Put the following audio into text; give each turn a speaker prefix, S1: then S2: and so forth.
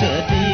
S1: 这地